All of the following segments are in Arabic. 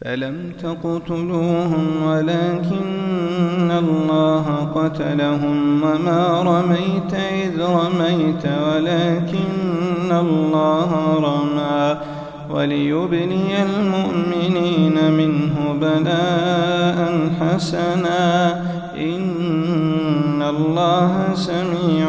فلم تقتلوهم ولكن الله قتلهم وما رميت إذ رميت ولكن الله رمى وليبني المؤمنين منه بلاء حسنا إن الله سميع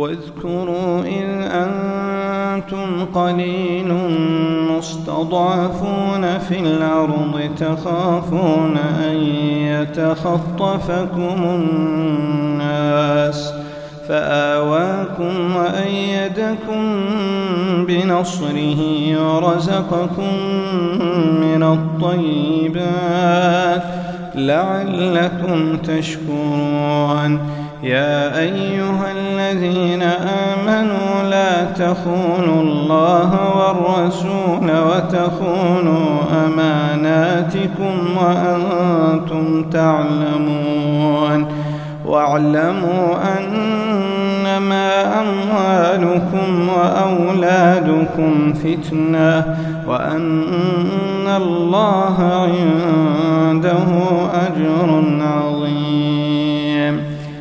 واذكروا إذ أنتم قليل مستضعفون في الأرض تخافون أن يتخطفكم الناس فآواكم وأيدكم بنصره ورزقكم من الطيبات لعلكم تشكرون يا أيها الذين آمنوا لا تخونوا الله والرسول وتخونوا أماناتكم وأنتم تعلمون واعلموا أنما أموالكم وأولادكم فتنة وأن الله عنده